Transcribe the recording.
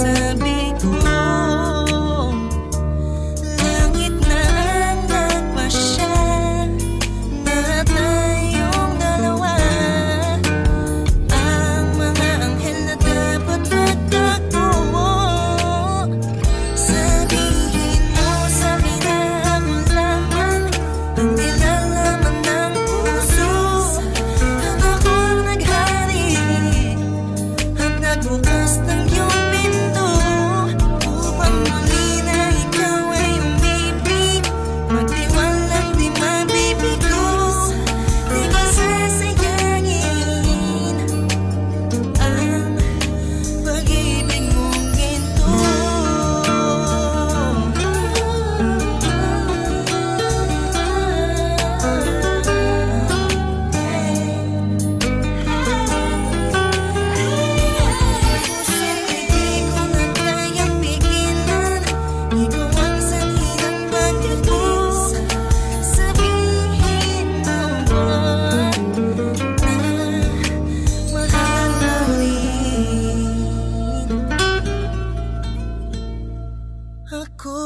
to be Ako